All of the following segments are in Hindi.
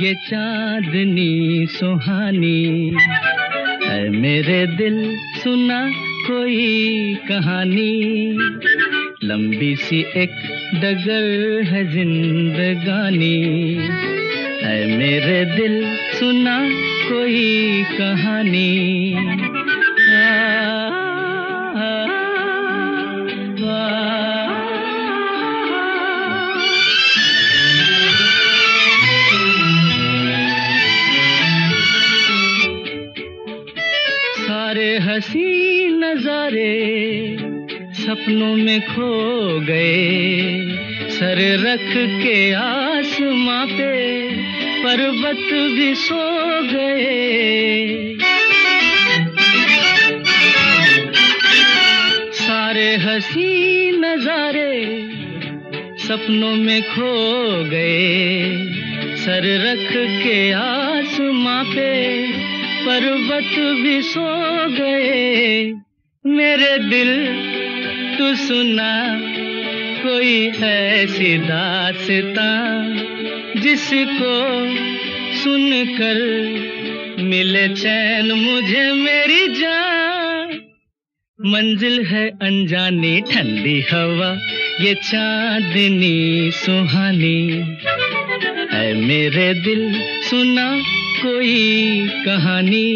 ये चांदनी सुहानी। है मेरे दिल सुना कोई कहानी। लंबी सी एक डगर है जिंदगानी। है मेरे दिल सुना कोई कहानी। सारे हसी नजारे सपनों में खो गए। सर रख के आसमां पे पर्वत भी सो गए। सारे हसी नजारे सपनों में खो गए। सर रख के आसमां पे पर्वत भी सो गए। मेरे दिल, तू सुना, कोई ऐसी दास्ता जिसको सुनकर मिले चैन मुझे मेरी जान। मंजिल है अनजानी, ठंडी हवा, ये चांदनी सुहानी। है मेरे दिल, सुना कोई कहानी।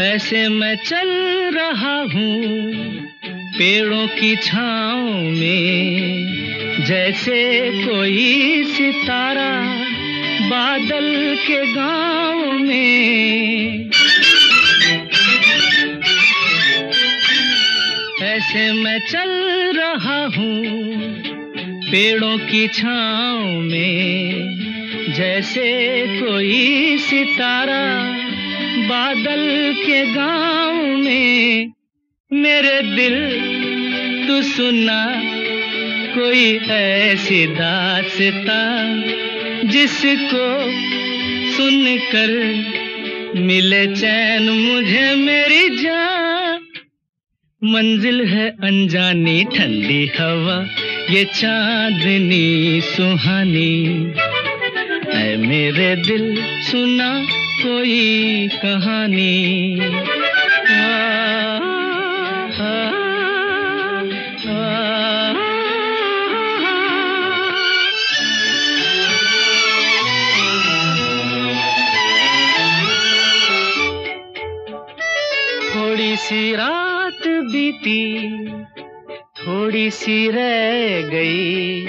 ऐसे मैं चल रहा हूँ पेड़ों की छाँव में जैसे कोई सितारा। बादल के गाँव में। ऐसे मैं चल रहा हूँ पेड़ों की छाँव में। जैसे कोई सितारा बादल के गाँव में। मेरे दिल, तू सुना, कोई ऐसी दास्ता जिसको सुनकर मिले चैन मुझे मेरी जान। मंजिल है अनजानी ठंडी हवा ये चांदनी सुहानी। है मेरे दिल सुना कोई कहानी। आ, सी रात बीती, थोड़ी सी रह गई।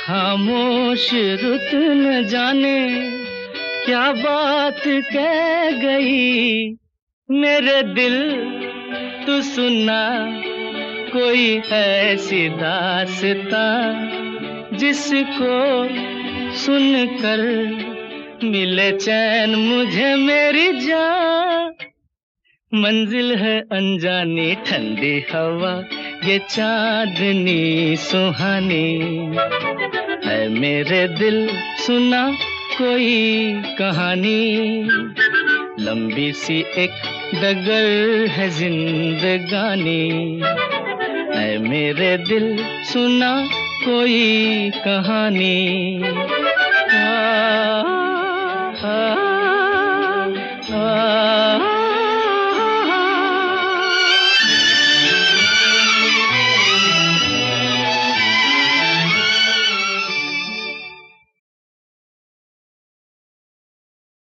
खामोश रुत न जाने क्या बात कह गई। मेरे दिल तू सुना, कोई ऐसी दासता जिसको सुनकर मिले चैन मुझे मेरी जान। मंजिल है अनजानी ठंडी हवा ये चांदनी सुहानी। है मेरे दिल सुना कोई कहानी। लंबी सी एक डगर है जिंदगानी। है मेरे दिल सुना कोई कहानी। आ,